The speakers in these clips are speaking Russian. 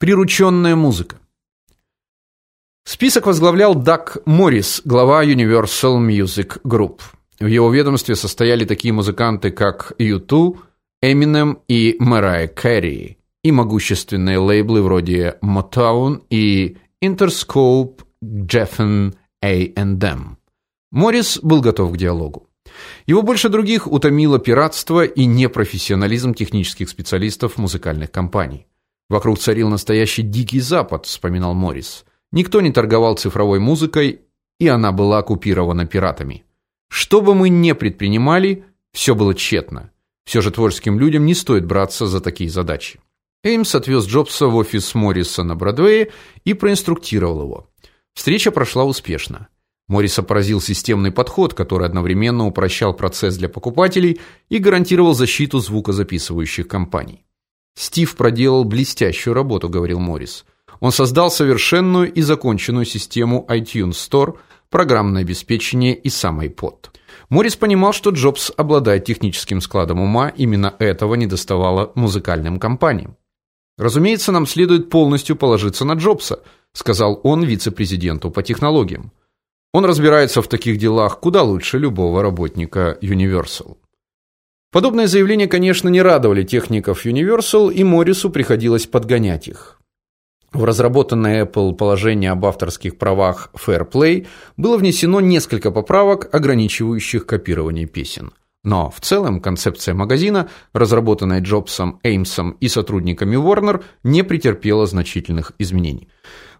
Прирученная музыка. Список возглавлял Дак Моррис, глава Universal Music Group. В его ведомстве состояли такие музыканты, как U2, Eminem и Mariah Carey, и могущественные лейблы вроде Motown и Interscope, Geffen, A&M. Моррис был готов к диалогу. Его больше других утомило пиратство и непрофессионализм технических специалистов музыкальных компаний. Вокруг царил настоящий дикий запад, вспоминал Моррис. Никто не торговал цифровой музыкой, и она была оккупирована пиратами. Что бы мы ни предпринимали, все было тщетно. Все же творческим людям не стоит браться за такие задачи. Эймс отвез Джобса в офис Морриса на Бродвее и проинструктировал его. Встреча прошла успешно. Морриса поразил системный подход, который одновременно упрощал процесс для покупателей и гарантировал защиту звукозаписывающих компаний. Стив проделал блестящую работу, говорил Моррис. Он создал совершенную и законченную систему iTunes Store, программное обеспечение и сам iPod. Моррис понимал, что Джобс обладает техническим складом ума, именно этого недоставало музыкальным компаниям. Разумеется, нам следует полностью положиться на Джобса, сказал он вице-президенту по технологиям. Он разбирается в таких делах куда лучше любого работника Universal. Подобные заявления, конечно, не радовали техников Universal, и Моррису приходилось подгонять их. В разработанное Apple положение об авторских правах Fair Play было внесено несколько поправок, ограничивающих копирование песен. Но в целом концепция магазина, разработанная Джобсом, Эймсом и сотрудниками Warner, не претерпела значительных изменений.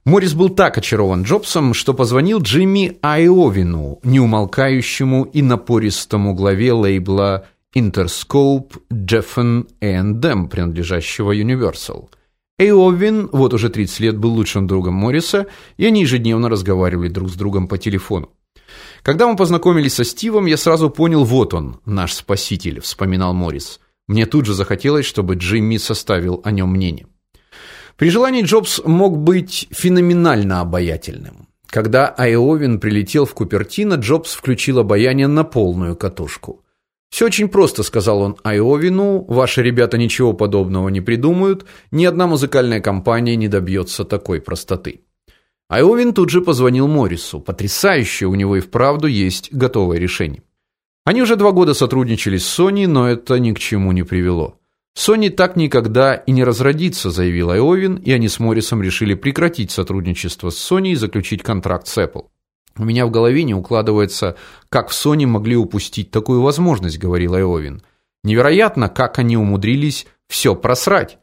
Моррис был так очарован Джобсом, что позвонил Джимми Айовину, неумолкающему и напористому главе лейбла Interscope Jeffen A&M, принадлежащего Universal. Эйовин вот уже 30 лет был лучшим другом Морриса, и они ежедневно разговаривали друг с другом по телефону. Когда мы познакомились со Стивом, я сразу понял, вот он, наш спаситель, вспоминал Моррис. Мне тут же захотелось, чтобы Джимми составил о нем мнение. При желании Джобс мог быть феноменально обаятельным. Когда Айовин прилетел в Купертино, Джобс включил обаяние на полную катушку. «Все очень просто, сказал он Айовину. Ваши ребята ничего подобного не придумают, ни одна музыкальная компания не добьется такой простоты. Айовин тут же позвонил Моррису. Потрясающе, у него и вправду есть готовое решение. Они уже два года сотрудничали с Sony, но это ни к чему не привело. Sony так никогда и не разродится, заявил Айовин, и они с Моррисом решили прекратить сотрудничество с Sony и заключить контракт с Apple. У меня в голове не укладывается, как в Sony могли упустить такую возможность, говорил Айовин. Невероятно, как они умудрились все просрать.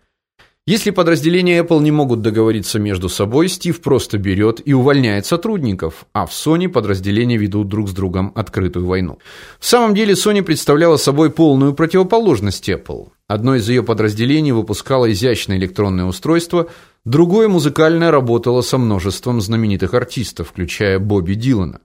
Если подразделения Apple не могут договориться между собой, Стив просто берет и увольняет сотрудников, а в Sony подразделения ведут друг с другом открытую войну. В самом деле Sony представляла собой полную противоположность Apple. Одно из ее подразделений выпускало изящное электронное устройство, другое музыкальное работало со множеством знаменитых артистов, включая Бобби Дилана.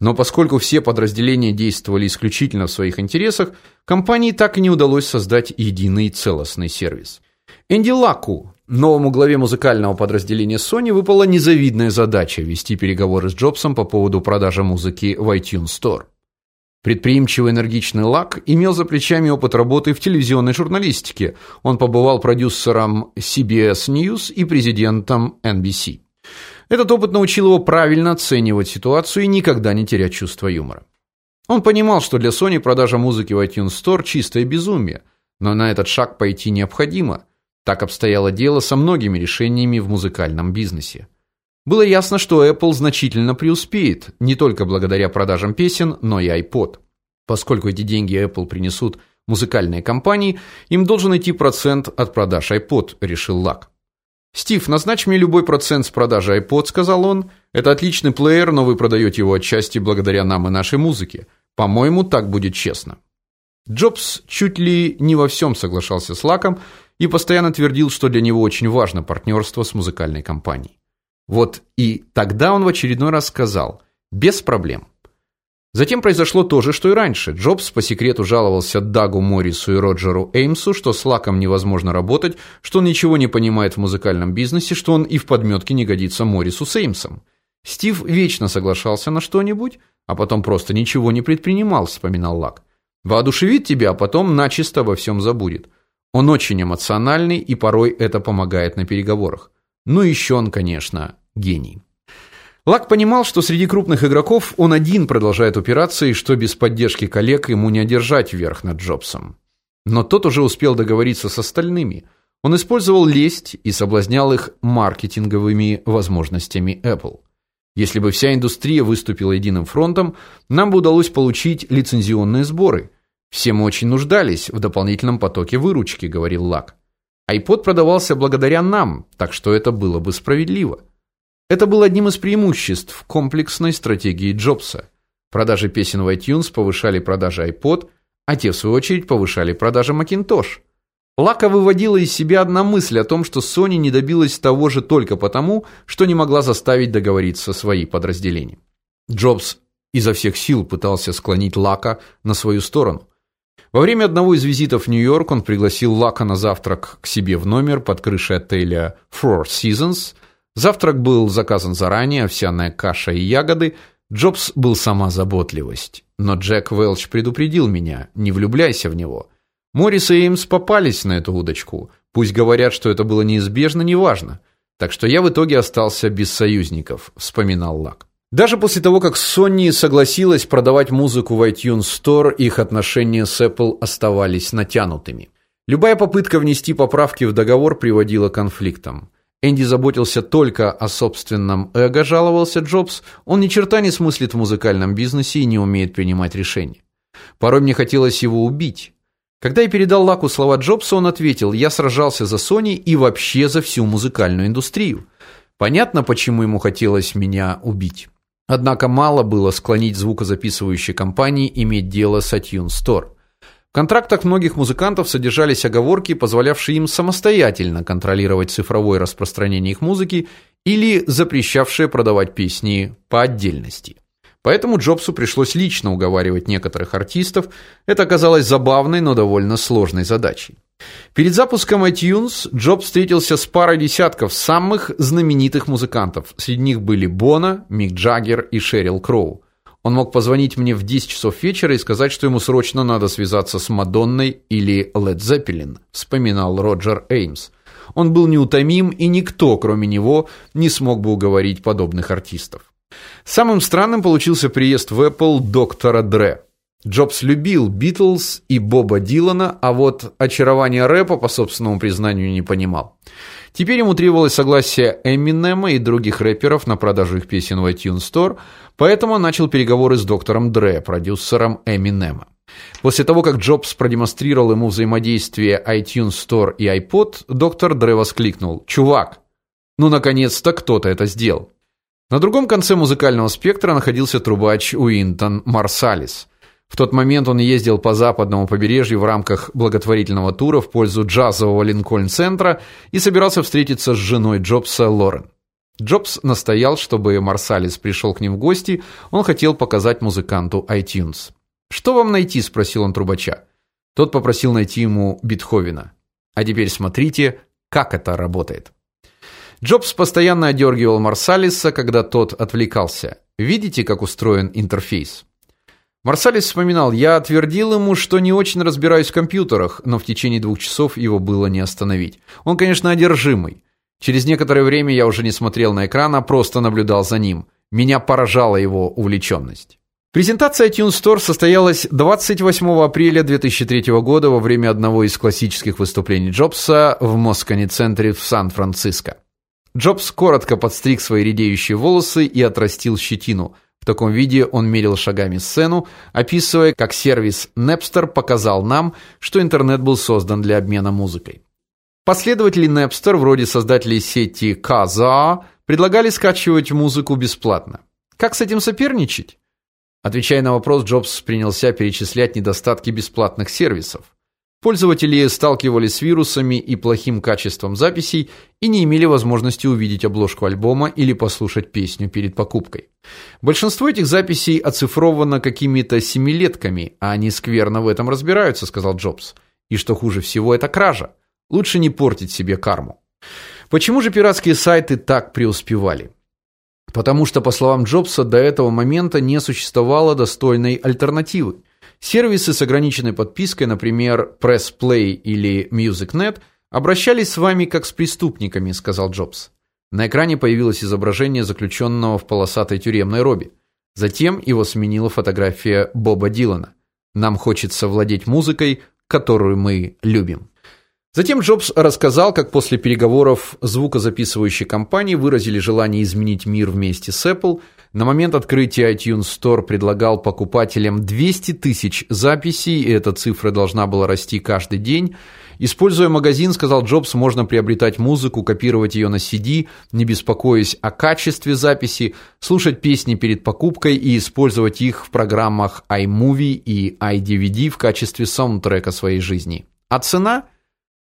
Но поскольку все подразделения действовали исключительно в своих интересах, компании так и не удалось создать единый целостный сервис. Энди Лаку, новому главе музыкального подразделения Sony, выпала незавидная задача вести переговоры с Джобсом по поводу продажи музыки в iTunes Store. Предприимчивый энергичный Лак имел за плечами опыт работы в телевизионной журналистике. Он побывал продюсером CBS News и президентом NBC. Этот опыт научил его правильно оценивать ситуацию и никогда не терять чувство юмора. Он понимал, что для Sony продажа музыки в iTunes Store чистое безумие, но на этот шаг пойти необходимо. Так обстояло дело со многими решениями в музыкальном бизнесе. Было ясно, что Apple значительно преуспеет, не только благодаря продажам песен, но и iPod. Поскольку эти деньги Apple принесут музыкальные компании, им должен идти процент от продаж iPod, решил Лак. Стив, назначь мне любой процент с продажи iPod, сказал он. Это отличный плеер, но вы продаете его отчасти благодаря нам и нашей музыке. По-моему, так будет честно. Джобс чуть ли не во всем соглашался с Лаком и постоянно твердил, что для него очень важно партнерство с музыкальной компанией. Вот и тогда он в очередной раз сказал: "Без проблем". Затем произошло то же, что и раньше. Джобс по секрету жаловался Дагу Моррису и Роджеру Эймсу, что с Лаком невозможно работать, что он ничего не понимает в музыкальном бизнесе, что он и в подметке не годится Моррису с Эймсом. Стив вечно соглашался на что-нибудь, а потом просто ничего не предпринимал, вспоминал Лак. Воодушевит тебя, а потом начисто во всем забудет. Он очень эмоциональный, и порой это помогает на переговорах. Ну еще он, конечно, гений. Лак понимал, что среди крупных игроков он один продолжает упираться и что без поддержки коллег ему не одержать верх над Джобсом. Но тот уже успел договориться с остальными. Он использовал лесть и соблазнял их маркетинговыми возможностями Apple. Если бы вся индустрия выступила единым фронтом, нам бы удалось получить лицензионные сборы. Все мы очень нуждались в дополнительном потоке выручки, говорил Лак. iPod продавался благодаря нам, так что это было бы справедливо. Это было одним из преимуществ комплексной стратегии Джобса. Продажи песен в iTunes повышали продажи iPod, а те в свою очередь повышали продажи Macintosh. Лака выводила из себя одна мысль о том, что Sony не добилась того же только потому, что не могла заставить договориться свои подразделения. Джобс изо всех сил пытался склонить Лака на свою сторону. Во время одного из визитов в Нью-Йорк он пригласил Лака на завтрак к себе в номер под крышей отеля Four Seasons – Завтрак был заказан заранее, овсяная каша и ягоды. Джобс был сама заботливость. Но Джек Велч предупредил меня: "Не влюбляйся в него". Моррис и Эймс попались на эту удочку. Пусть говорят, что это было неизбежно, неважно. Так что я в итоге остался без союзников, вспоминал Лак. Даже после того, как Sony согласилась продавать музыку в iTunes Store, их отношения с Apple оставались натянутыми. Любая попытка внести поправки в договор приводила к конфликтам. Энди заботился только о собственном эго, жаловался Джобс. Он ни черта не смыслит в музыкальном бизнесе и не умеет принимать решения. Порой мне хотелось его убить. Когда я передал Лаку слова Джобса, он ответил: "Я сражался за Sony и вообще за всю музыкальную индустрию". Понятно, почему ему хотелось меня убить. Однако мало было склонить звукозаписывающие компании иметь дело с iTunes Store контрактах многих музыкантов содержались оговорки, позволявшие им самостоятельно контролировать цифровое распространение их музыки или запрещавшие продавать песни по отдельности. Поэтому Джобсу пришлось лично уговаривать некоторых артистов. Это оказалось забавной, но довольно сложной задачей. Перед запуском iTunes Джобс встретился с парой десятков самых знаменитых музыкантов. Среди них были Бона, Мик Джаггер и Шерил Кроу. Он мог позвонить мне в 10 часов вечера и сказать, что ему срочно надо связаться с Мадонной или Led Zeppelin, вспоминал Роджер Эймс. Он был неутомим, и никто, кроме него, не смог бы уговорить подобных артистов. Самым странным получился приезд в Apple доктора Дре. Джобс любил Битлз и Боба Дилана, а вот очарование рэпа по собственному признанию не понимал. Теперь ему требовалось согласие Эминема и других рэперов на продажу их песен в iTunes Store, поэтому он начал переговоры с доктором Дре, продюсером Эминема. После того, как Джобс продемонстрировал ему взаимодействие iTunes Store и iPod, доктор Дре воскликнул: "Чувак, ну наконец-то кто-то это сделал". На другом конце музыкального спектра находился трубач Уинтон Марсалис. В тот момент он ездил по западному побережью в рамках благотворительного тура в пользу джазового Линкольн-центра и собирался встретиться с женой Джобса Лорен. Джобс настоял, чтобы Марсалис пришел к ним в гости. Он хотел показать музыканту iTunes. "Что вам найти?" спросил он трубача. Тот попросил найти ему Бетховена. А теперь смотрите, как это работает. Джобс постоянно одергивал Марсалиса, когда тот отвлекался. Видите, как устроен интерфейс? Марсалис вспоминал: "Я отвердил ему, что не очень разбираюсь в компьютерах, но в течение двух часов его было не остановить. Он, конечно, одержимый. Через некоторое время я уже не смотрел на экран, а просто наблюдал за ним. Меня поражала его увлеченность. Презентация iTunes Store состоялась 28 апреля 2003 года во время одного из классических выступлений Джобса в Москоне-центре в Сан-Франциско. Джобс коротко подстриг свои редеющие волосы и отрастил щетину – в таком виде он мерил шагами сцену, описывая, как сервис Napster показал нам, что интернет был создан для обмена музыкой. Последователи Napster, вроде создателей сети Kazaa, предлагали скачивать музыку бесплатно. Как с этим соперничать? Отвечая на вопрос, Джобс принялся перечислять недостатки бесплатных сервисов. Пользователи сталкивались с вирусами и плохим качеством записей и не имели возможности увидеть обложку альбома или послушать песню перед покупкой. Большинство этих записей оцифровано какими-то семилетками, а они скверно в этом разбираются, сказал Джобс. И что хуже всего это кража. Лучше не портить себе карму. Почему же пиратские сайты так преуспевали? Потому что, по словам Джобса, до этого момента не существовало достойной альтернативы. Сервисы с ограниченной подпиской, например, Press Play или MusicNet, обращались с вами как с преступниками, сказал Джобс. На экране появилось изображение заключенного в полосатой тюремной робе. Затем его сменила фотография Боба Дилана. Нам хочется владеть музыкой, которую мы любим. Затем Джобс рассказал, как после переговоров звукозаписывающей компании выразили желание изменить мир вместе с Apple. На момент открытия iTunes Store предлагал покупателям 200 тысяч записей, и эта цифра должна была расти каждый день. Используя магазин, сказал Джобс, можно приобретать музыку, копировать ее на CD, не беспокоясь о качестве записи, слушать песни перед покупкой и использовать их в программах iMovie и iDVD в качестве саундтрека своей жизни. А цена –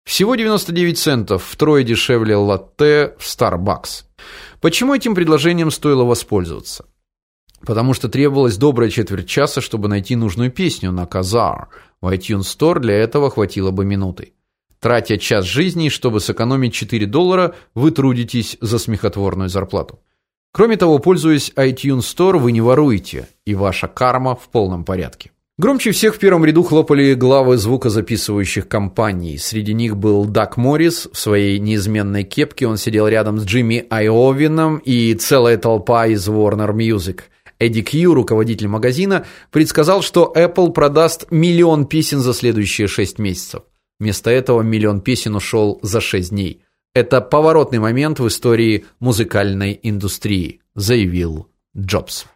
всего 99 центов, втрое дешевле латте в Starbucks. Почему этим предложением стоило воспользоваться? Потому что требовалось добрая четверть часа, чтобы найти нужную песню на Kazar. В iTunes Store для этого хватило бы минуты. Тратя час жизни, чтобы сэкономить 4 доллара, вы трудитесь за смехотворную зарплату. Кроме того, пользуясь iTunes Store, вы не воруете, и ваша карма в полном порядке. Громче всех в первом ряду хлопали главы звукозаписывающих компаний. Среди них был Дак Моррис в своей неизменной кепке, он сидел рядом с Джимми Айовином и целая толпа из Warner Music. Эдди Кью, руководитель магазина, предсказал, что Apple продаст миллион песен за следующие шесть месяцев. Вместо этого миллион песен ушел за шесть дней. Это поворотный момент в истории музыкальной индустрии, заявил Джобс.